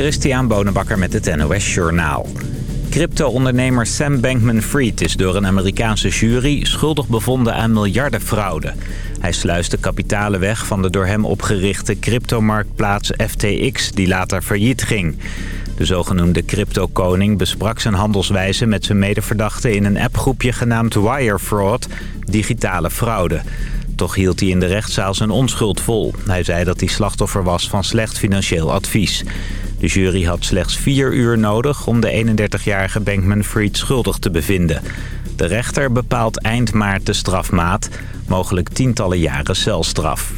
Christian Bonenbakker met het NOS Journaal. Crypto-ondernemer Sam Bankman-Fried is door een Amerikaanse jury schuldig bevonden aan miljardenfraude. Hij sluiste kapitalen weg van de door hem opgerichte cryptomarktplaats FTX die later failliet ging. De zogenoemde crypto-koning besprak zijn handelswijze met zijn medeverdachten in een appgroepje genaamd Wire Fraud, digitale fraude. Toch hield hij in de rechtszaal zijn onschuld vol. Hij zei dat hij slachtoffer was van slecht financieel advies. De jury had slechts vier uur nodig om de 31-jarige Bankman-Fried schuldig te bevinden. De rechter bepaalt eind maart de strafmaat, mogelijk tientallen jaren celstraf.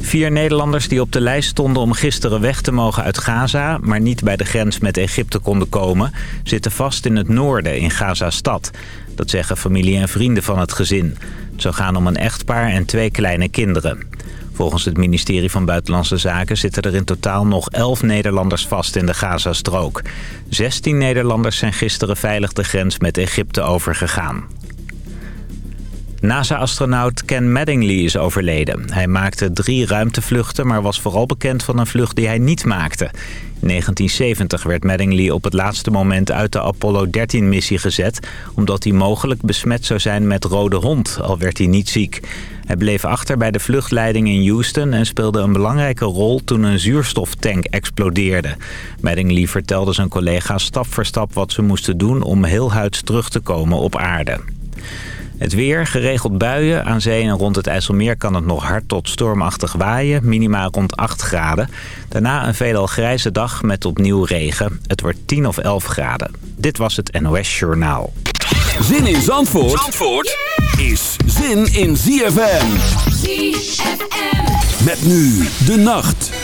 Vier Nederlanders die op de lijst stonden om gisteren weg te mogen uit Gaza... maar niet bij de grens met Egypte konden komen... zitten vast in het noorden in Gaza-stad. Dat zeggen familie en vrienden van het gezin. Het zou gaan om een echtpaar en twee kleine kinderen. Volgens het ministerie van Buitenlandse Zaken zitten er in totaal nog 11 Nederlanders vast in de Gazastrook. 16 Nederlanders zijn gisteren veilig de grens met Egypte overgegaan. NASA-astronaut Ken Mattingly is overleden. Hij maakte drie ruimtevluchten, maar was vooral bekend van een vlucht die hij niet maakte. In 1970 werd Mattingly op het laatste moment uit de Apollo 13-missie gezet... omdat hij mogelijk besmet zou zijn met rode hond, al werd hij niet ziek. Hij bleef achter bij de vluchtleiding in Houston en speelde een belangrijke rol toen een zuurstoftank explodeerde. Mattingly vertelde zijn collega's stap voor stap wat ze moesten doen om heel huids terug te komen op aarde. Het weer, geregeld buien. Aan zee en rond het IJsselmeer kan het nog hard tot stormachtig waaien. Minimaal rond 8 graden. Daarna een veelal grijze dag met opnieuw regen. Het wordt 10 of 11 graden. Dit was het NOS Journaal. Zin in Zandvoort, Zandvoort is zin in ZFM. ZFM. Met nu de nacht.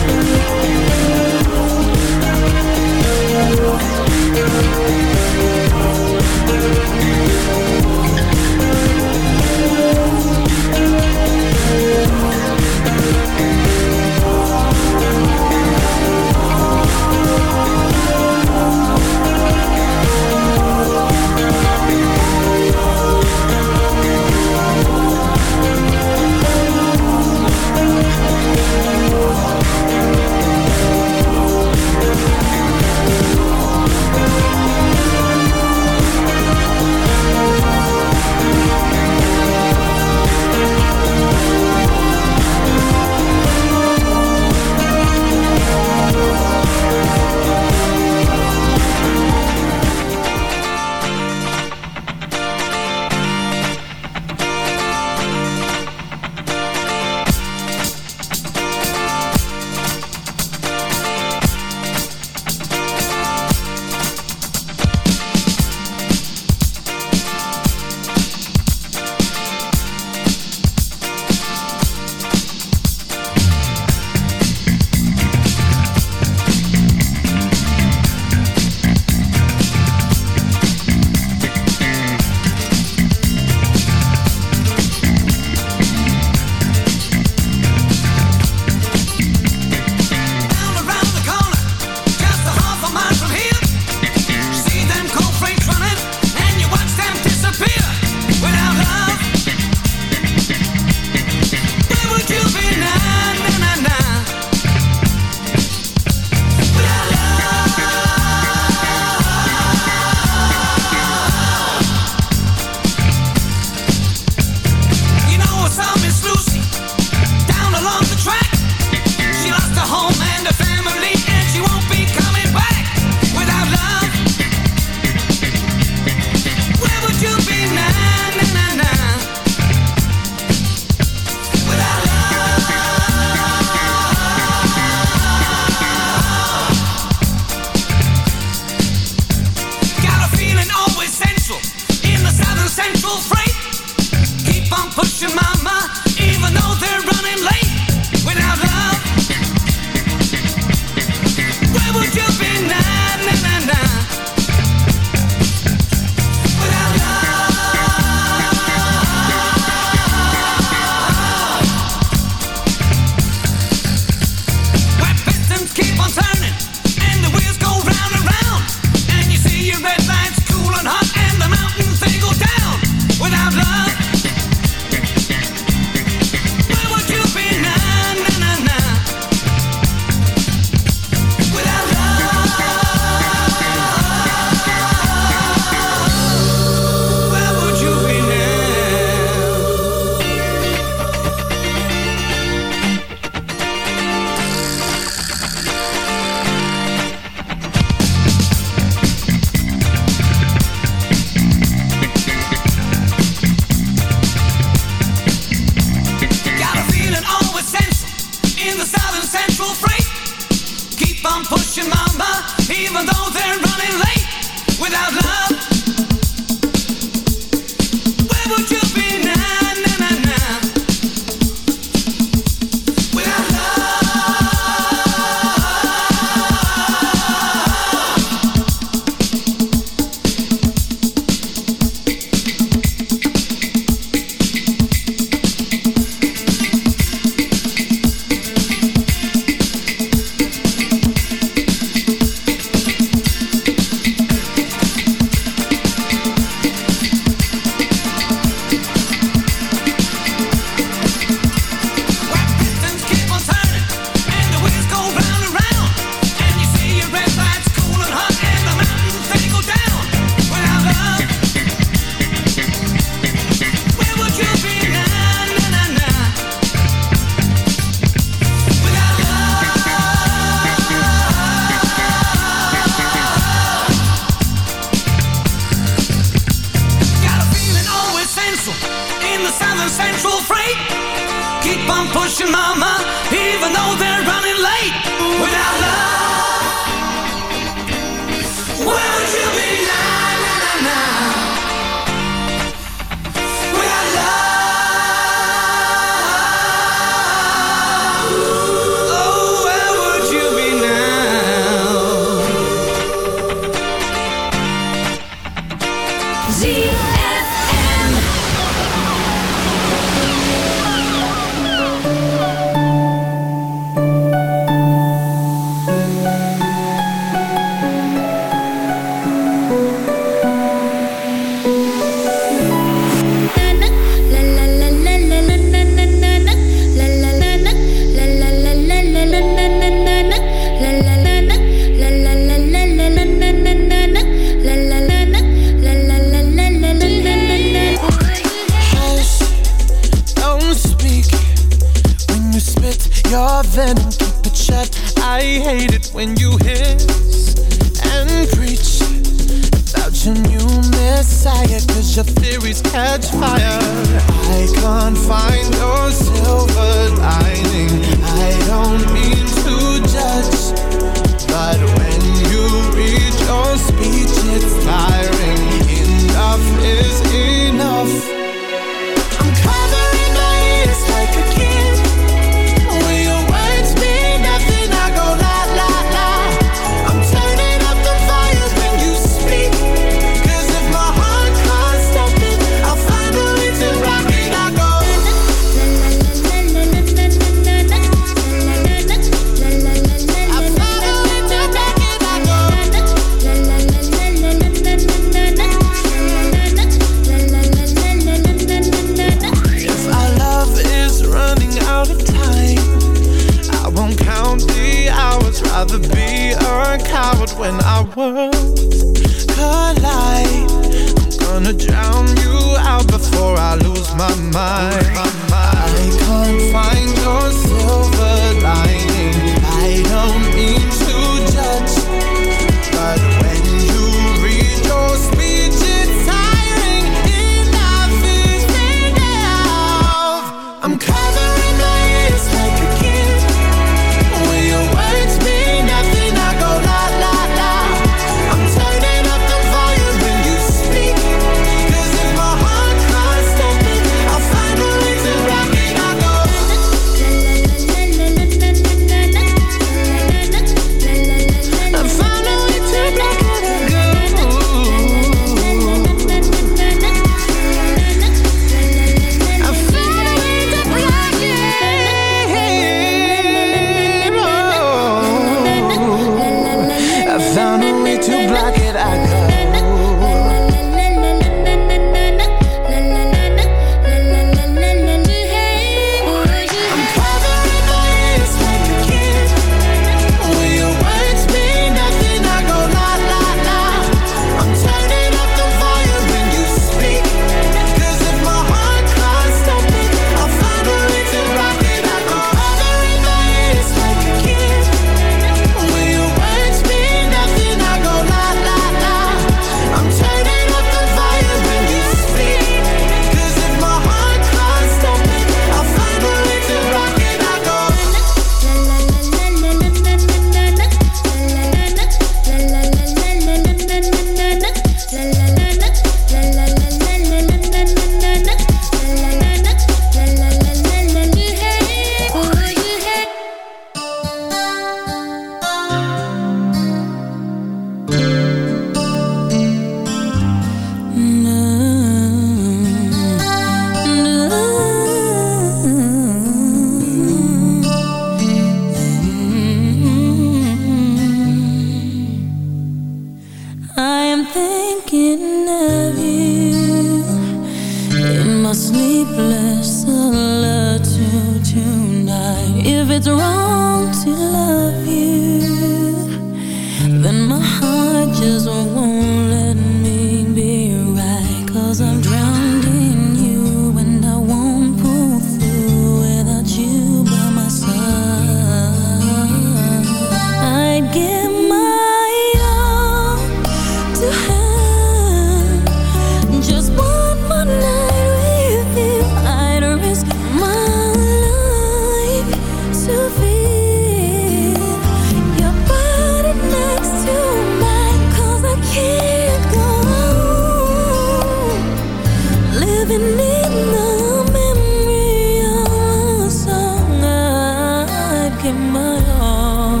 my all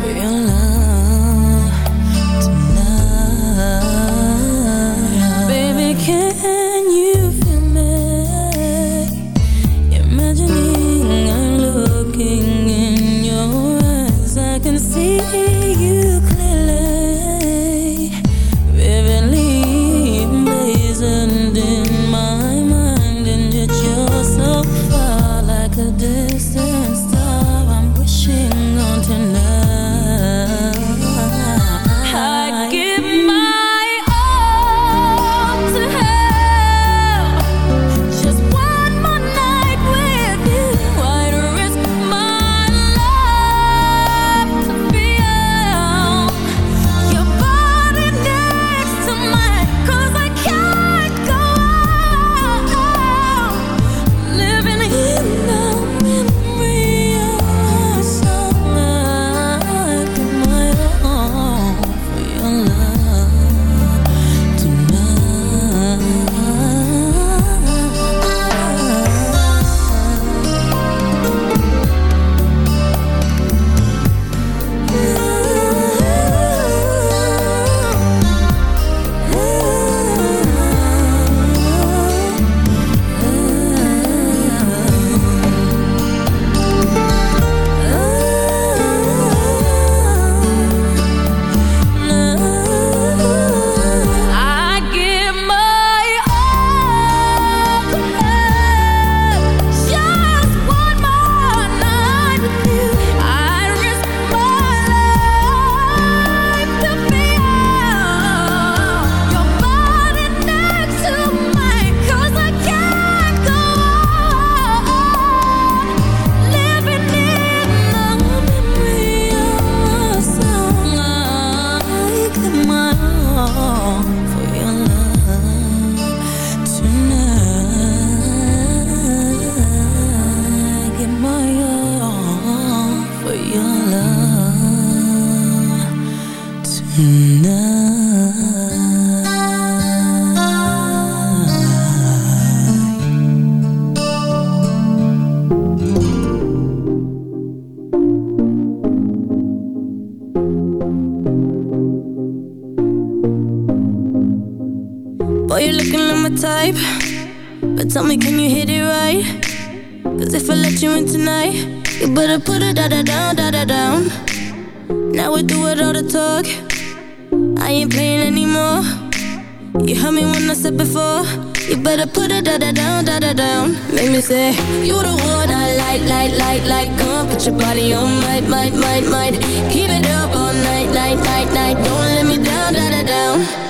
for your love. talk. I ain't playing anymore. You heard me when I said before. You better put it da da down, da da down. Make me say you the one I like, like, like, like. Come on, put your body on, might, might, might, might. Keep it up all night, night, night, night. Don't let me down, da da down.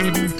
Mm-hmm.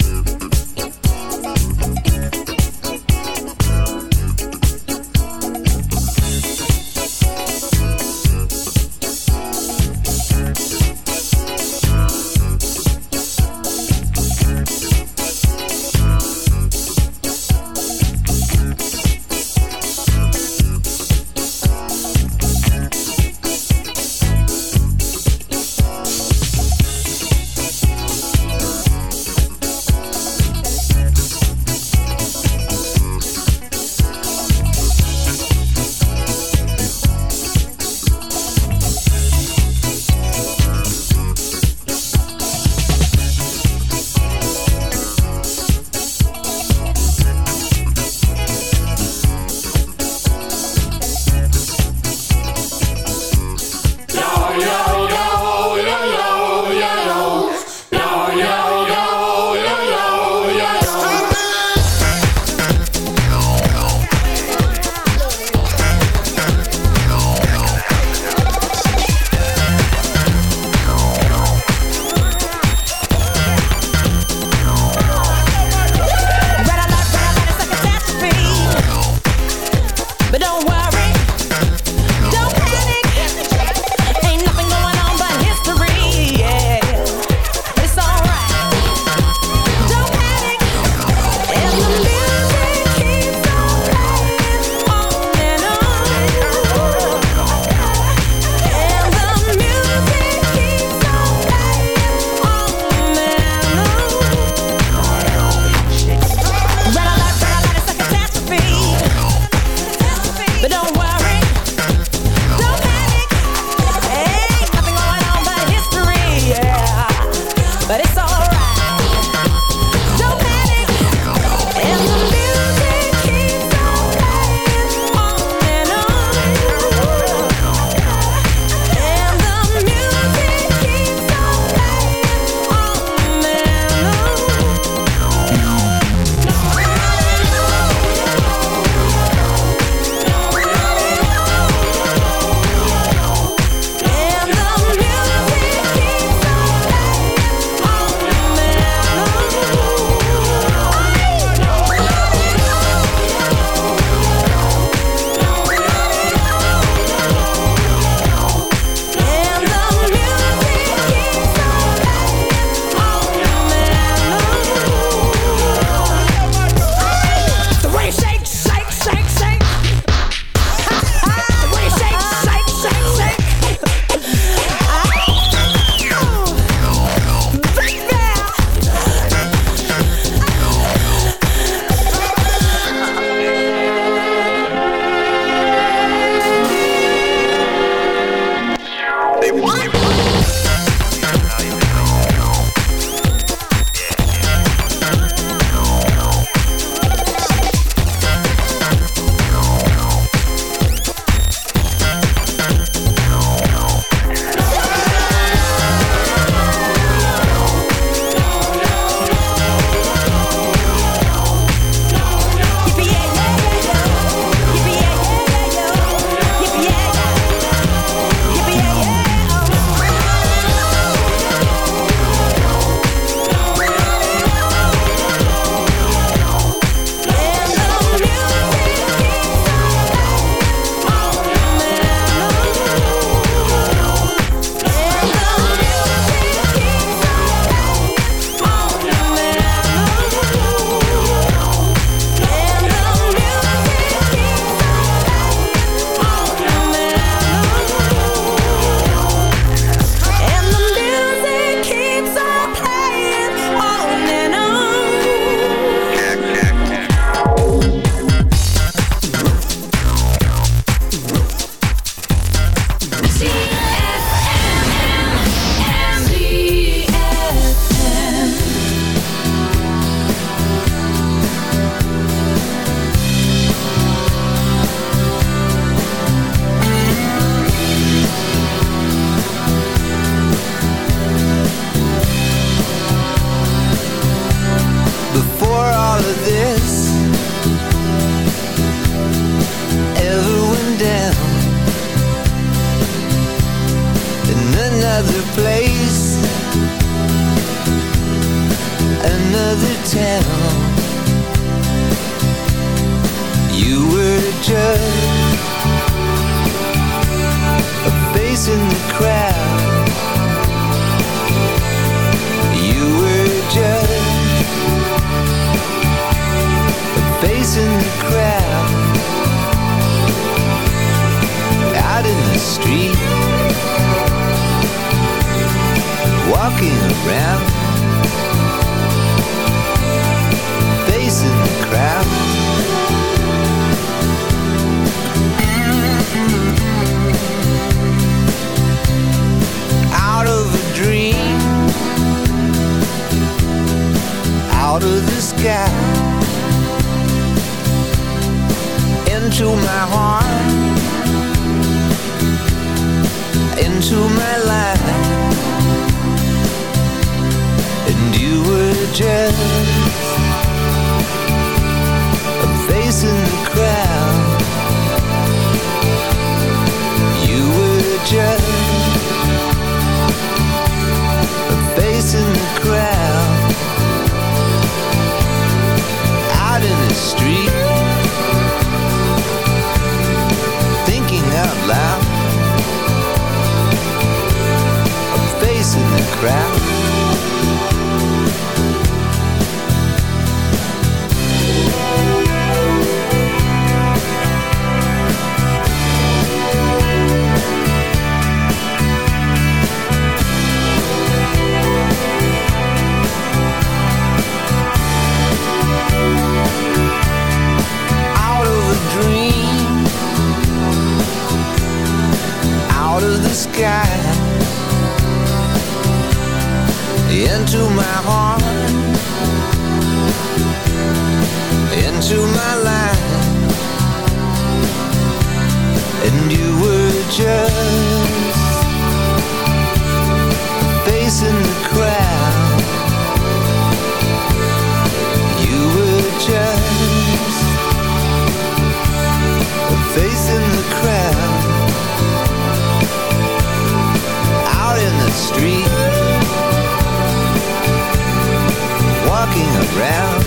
looking around.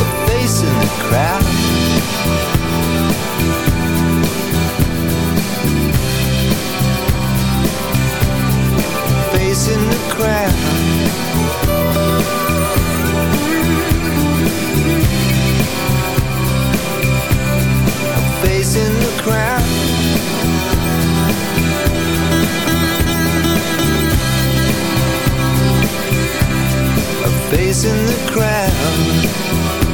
A face in the crowd. Face in the crowd. A face in the crowd. facing the crowd.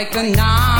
like a knife.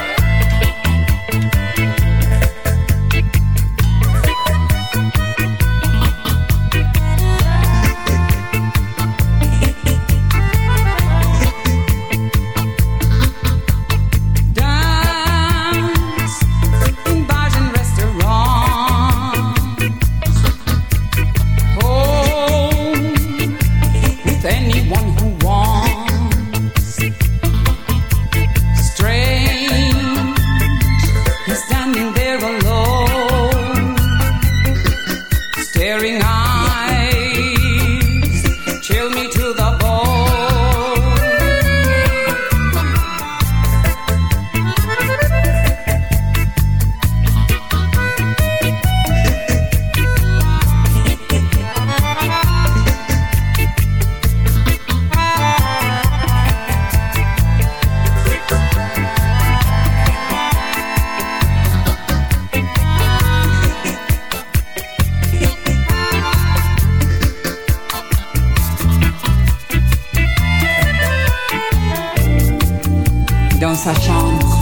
Sa chambre,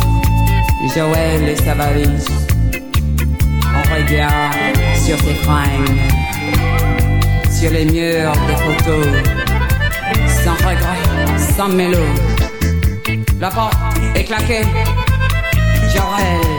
Joël et sa valise. On regarde sur ses fringues, sur les murs des photos, sans regret, sans mélo. La porte est claquée, Joël